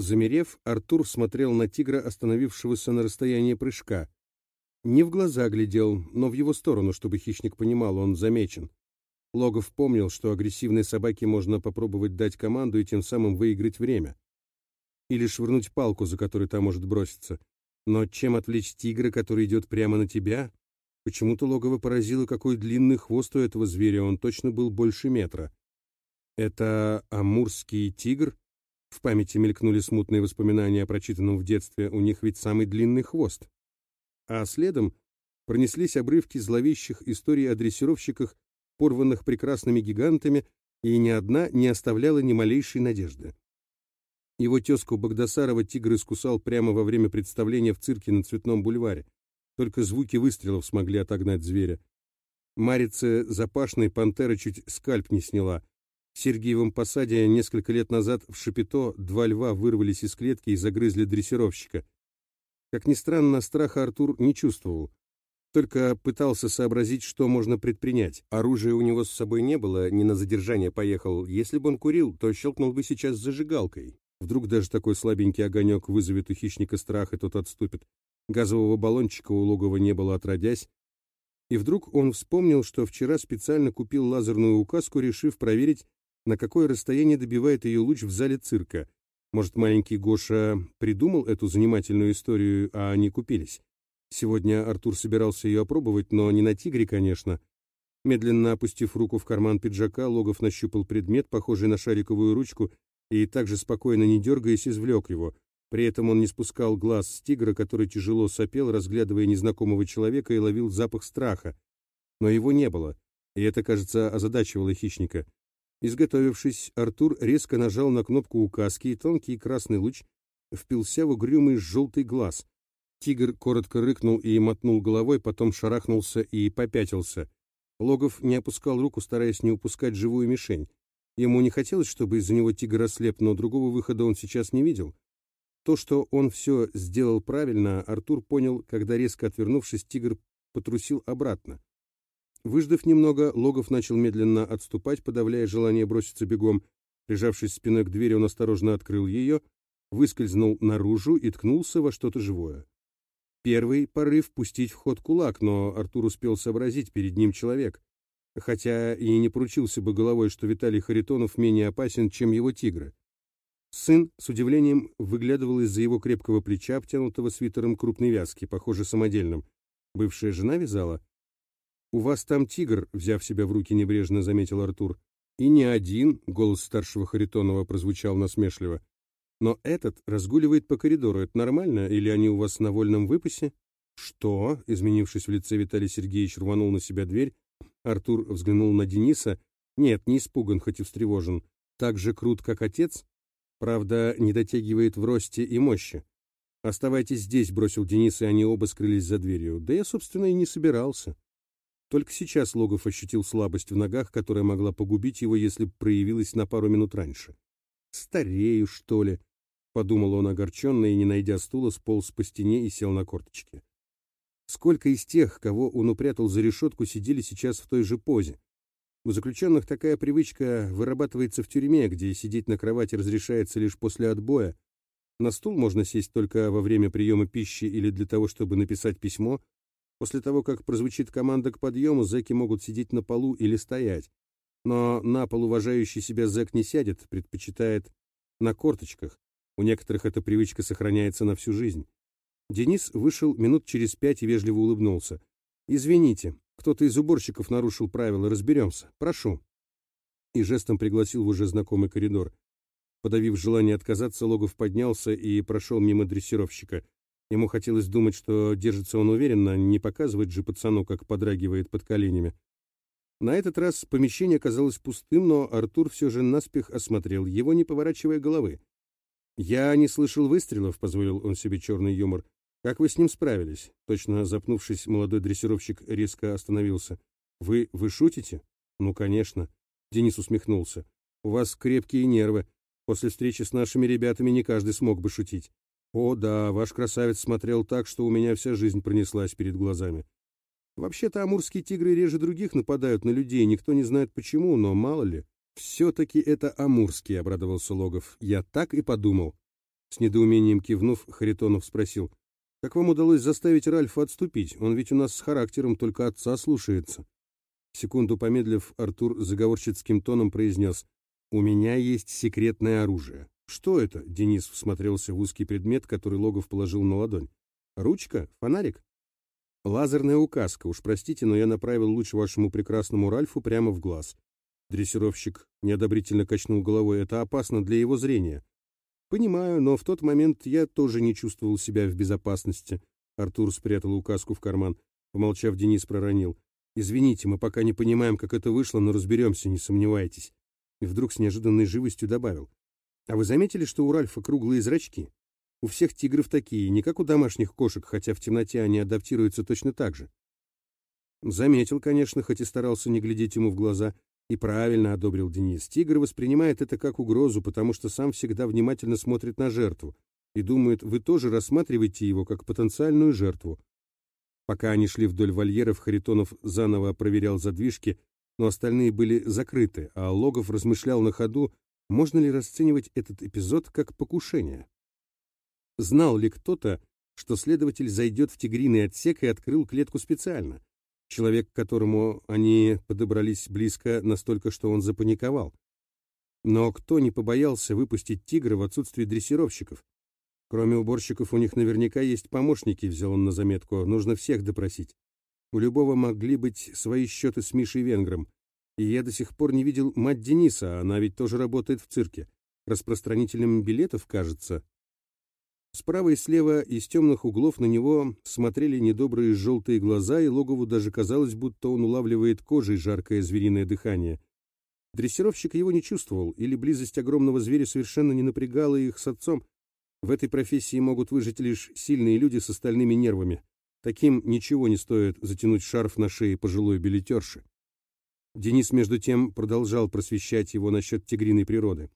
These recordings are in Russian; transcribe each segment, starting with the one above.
Замерев, Артур смотрел на тигра, остановившегося на расстоянии прыжка. Не в глаза глядел, но в его сторону, чтобы хищник понимал, он замечен. Логов помнил, что агрессивной собаке можно попробовать дать команду и тем самым выиграть время. Или швырнуть палку, за которой та может броситься. Но чем отвлечь тигра, который идет прямо на тебя? Почему-то Логово поразило, какой длинный хвост у этого зверя, он точно был больше метра. Это амурский тигр? В памяти мелькнули смутные воспоминания о прочитанном в детстве, у них ведь самый длинный хвост. А следом пронеслись обрывки зловещих историй о дрессировщиках, порванных прекрасными гигантами, и ни одна не оставляла ни малейшей надежды. Его тезку Багдасарова тигр искусал прямо во время представления в цирке на Цветном бульваре. Только звуки выстрелов смогли отогнать зверя. Марице запашной пантера чуть скальп не сняла. В Сергиевом посаде несколько лет назад в Шапито два льва вырвались из клетки и загрызли дрессировщика. Как ни странно, страха Артур не чувствовал. Только пытался сообразить, что можно предпринять. Оружия у него с собой не было, не на задержание поехал. Если бы он курил, то щелкнул бы сейчас зажигалкой. Вдруг даже такой слабенький огонек вызовет у хищника страх, и тот отступит. Газового баллончика у логова не было отродясь. И вдруг он вспомнил, что вчера специально купил лазерную указку, решив проверить, на какое расстояние добивает ее луч в зале цирка. Может, маленький Гоша придумал эту занимательную историю, а они купились. Сегодня Артур собирался ее опробовать, но не на тигре, конечно. Медленно опустив руку в карман пиджака, Логов нащупал предмет, похожий на шариковую ручку, и также спокойно, не дергаясь, извлек его. При этом он не спускал глаз с тигра, который тяжело сопел, разглядывая незнакомого человека и ловил запах страха. Но его не было, и это, кажется, озадачивало хищника. Изготовившись, Артур резко нажал на кнопку указки, и тонкий красный луч впился в угрюмый желтый глаз. Тигр коротко рыкнул и мотнул головой, потом шарахнулся и попятился. Логов не опускал руку, стараясь не упускать живую мишень. Ему не хотелось, чтобы из-за него тигр ослеп, но другого выхода он сейчас не видел. То, что он все сделал правильно, Артур понял, когда, резко отвернувшись, тигр потрусил обратно. Выждав немного, Логов начал медленно отступать, подавляя желание броситься бегом. Прижавшись спиной к двери, он осторожно открыл ее, выскользнул наружу и ткнулся во что-то живое. Первый порыв пустить в ход кулак, но Артур успел сообразить, перед ним человек. Хотя и не поручился бы головой, что Виталий Харитонов менее опасен, чем его тигры. Сын с удивлением выглядывал из-за его крепкого плеча, обтянутого свитером крупной вязки, похоже, самодельным. Бывшая жена вязала? «У вас там тигр», — взяв себя в руки небрежно, заметил Артур. «И не один», — голос старшего Харитонова прозвучал насмешливо. Но этот разгуливает по коридору. Это нормально? Или они у вас на вольном выпасе? Что? Изменившись в лице, Виталий Сергеевич рванул на себя дверь. Артур взглянул на Дениса. Нет, не испуган, хоть и встревожен. Так же крут, как отец? Правда, не дотягивает в росте и мощи. «Оставайтесь здесь», — бросил Денис, и они оба скрылись за дверью. Да я, собственно, и не собирался. Только сейчас Логов ощутил слабость в ногах, которая могла погубить его, если бы проявилась на пару минут раньше. «Старею, что ли?» — подумал он огорченно и, не найдя стула, сполз по стене и сел на корточки. Сколько из тех, кого он упрятал за решетку, сидели сейчас в той же позе? У заключенных такая привычка вырабатывается в тюрьме, где сидеть на кровати разрешается лишь после отбоя. На стул можно сесть только во время приема пищи или для того, чтобы написать письмо. После того, как прозвучит команда к подъему, зэки могут сидеть на полу или стоять. Но на пол уважающий себя зэк не сядет, предпочитает на корточках, у некоторых эта привычка сохраняется на всю жизнь. Денис вышел минут через пять и вежливо улыбнулся. «Извините, кто-то из уборщиков нарушил правила, разберемся. Прошу». И жестом пригласил в уже знакомый коридор. Подавив желание отказаться, Логов поднялся и прошел мимо дрессировщика. Ему хотелось думать, что держится он уверенно, не показывать же пацану, как подрагивает под коленями. На этот раз помещение казалось пустым, но Артур все же наспех осмотрел его, не поворачивая головы. «Я не слышал выстрелов», — позволил он себе черный юмор. «Как вы с ним справились?» Точно запнувшись, молодой дрессировщик резко остановился. «Вы... вы шутите?» «Ну, конечно». Денис усмехнулся. «У вас крепкие нервы. После встречи с нашими ребятами не каждый смог бы шутить». «О, да, ваш красавец смотрел так, что у меня вся жизнь пронеслась перед глазами. Вообще-то амурские тигры реже других нападают на людей, никто не знает почему, но мало ли. «Все-таки это амурский», — обрадовался Логов. «Я так и подумал». С недоумением кивнув, Харитонов спросил, «Как вам удалось заставить Ральфа отступить? Он ведь у нас с характером только отца слушается». Секунду помедлив, Артур заговорщицким тоном произнес, «У меня есть секретное оружие». «Что это?» — Денис всмотрелся в узкий предмет, который Логов положил на ладонь. «Ручка? Фонарик?» «Лазерная указка. Уж простите, но я направил луч вашему прекрасному Ральфу прямо в глаз». Дрессировщик неодобрительно качнул головой. «Это опасно для его зрения». «Понимаю, но в тот момент я тоже не чувствовал себя в безопасности». Артур спрятал указку в карман. Помолчав, Денис проронил. «Извините, мы пока не понимаем, как это вышло, но разберемся, не сомневайтесь». И вдруг с неожиданной живостью добавил. «А вы заметили, что у Ральфа круглые зрачки? У всех тигров такие, не как у домашних кошек, хотя в темноте они адаптируются точно так же». Заметил, конечно, хоть и старался не глядеть ему в глаза. И правильно одобрил Денис. Тигр воспринимает это как угрозу, потому что сам всегда внимательно смотрит на жертву и думает, вы тоже рассматриваете его как потенциальную жертву. Пока они шли вдоль вольеров, Харитонов заново проверял задвижки, но остальные были закрыты, а Логов размышлял на ходу, можно ли расценивать этот эпизод как покушение. Знал ли кто-то, что следователь зайдет в тигриный отсек и открыл клетку специально? Человек, к которому они подобрались близко настолько, что он запаниковал. Но кто не побоялся выпустить тигра в отсутствие дрессировщиков? Кроме уборщиков, у них наверняка есть помощники, взял он на заметку. Нужно всех допросить. У любого могли быть свои счеты с Мишей Венгром. И я до сих пор не видел мать Дениса, она ведь тоже работает в цирке. Распространителем билетов, кажется. Справа и слева из темных углов на него смотрели недобрые желтые глаза, и Логову даже казалось, будто он улавливает кожей жаркое звериное дыхание. Дрессировщик его не чувствовал, или близость огромного зверя совершенно не напрягала их с отцом, в этой профессии могут выжить лишь сильные люди с остальными нервами. Таким ничего не стоит затянуть шарф на шее пожилой билетерши. Денис, между тем, продолжал просвещать его насчет тигриной природы.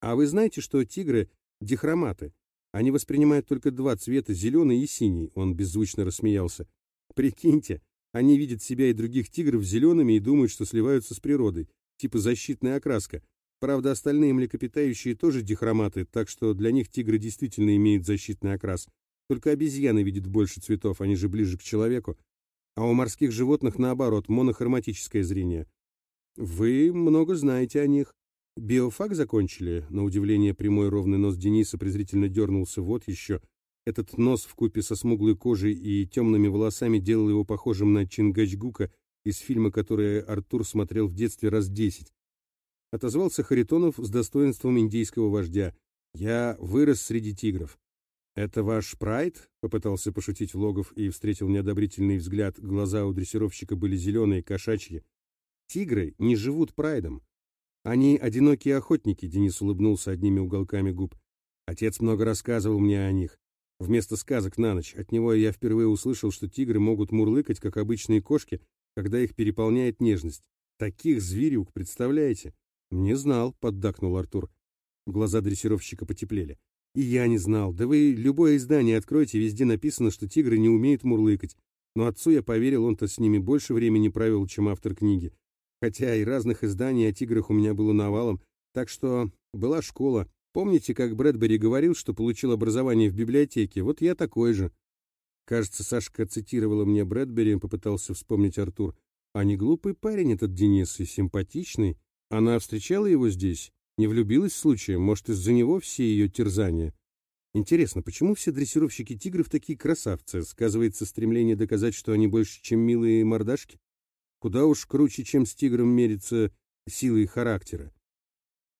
А вы знаете, что тигры — дихроматы? Они воспринимают только два цвета, зеленый и синий, он беззвучно рассмеялся. Прикиньте, они видят себя и других тигров зелеными и думают, что сливаются с природой, типа защитная окраска, Правда, остальные млекопитающие тоже дихроматы, так что для них тигры действительно имеют защитный окрас. Только обезьяны видят больше цветов, они же ближе к человеку. А у морских животных, наоборот, монохроматическое зрение. Вы много знаете о них. Биофак закончили? На удивление прямой ровный нос Дениса презрительно дернулся. Вот еще. Этот нос в купе со смуглой кожей и темными волосами делал его похожим на Чингачгука из фильма, который Артур смотрел в детстве раз десять отозвался Харитонов с достоинством индейского вождя. «Я вырос среди тигров». «Это ваш прайд?» — попытался пошутить Логов и встретил неодобрительный взгляд. Глаза у дрессировщика были зеленые, кошачьи. «Тигры не живут прайдом. Они одинокие охотники», — Денис улыбнулся одними уголками губ. «Отец много рассказывал мне о них. Вместо сказок на ночь. От него я впервые услышал, что тигры могут мурлыкать, как обычные кошки, когда их переполняет нежность. Таких зверюк, представляете? «Не знал», — поддакнул Артур. Глаза дрессировщика потеплели. «И я не знал. Да вы любое издание откройте, везде написано, что тигры не умеют мурлыкать. Но отцу я поверил, он-то с ними больше времени правил, чем автор книги. Хотя и разных изданий о тиграх у меня было навалом. Так что была школа. Помните, как Брэдбери говорил, что получил образование в библиотеке? Вот я такой же». Кажется, Сашка цитировала мне Брэдбери, попытался вспомнить Артур. А не глупый парень этот Денис и симпатичный. Она встречала его здесь? Не влюбилась случаем? Может, из-за него все ее терзания? Интересно, почему все дрессировщики тигров такие красавцы? Сказывается стремление доказать, что они больше, чем милые мордашки? Куда уж круче, чем с тигром мерится силой характера.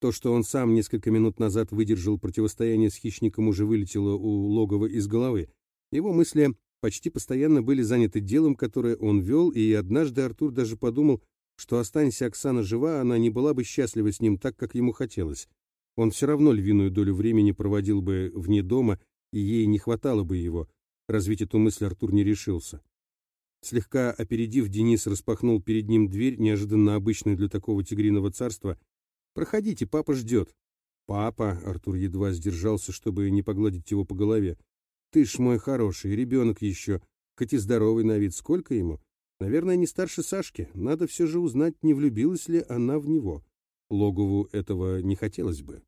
То, что он сам несколько минут назад выдержал противостояние с хищником, уже вылетело у логова из головы. Его мысли почти постоянно были заняты делом, которое он вел, и однажды Артур даже подумал, что останься Оксана жива, она не была бы счастлива с ним так, как ему хотелось. Он все равно львиную долю времени проводил бы вне дома, и ей не хватало бы его. Развить эту мысль Артур не решился. Слегка опередив, Денис распахнул перед ним дверь, неожиданно обычную для такого тигриного царства. «Проходите, папа ждет». «Папа», — Артур едва сдержался, чтобы не погладить его по голове. «Ты ж мой хороший, ребенок еще, хоть и здоровый на вид, сколько ему?» Наверное, не старше Сашки. Надо все же узнать, не влюбилась ли она в него. Логову этого не хотелось бы.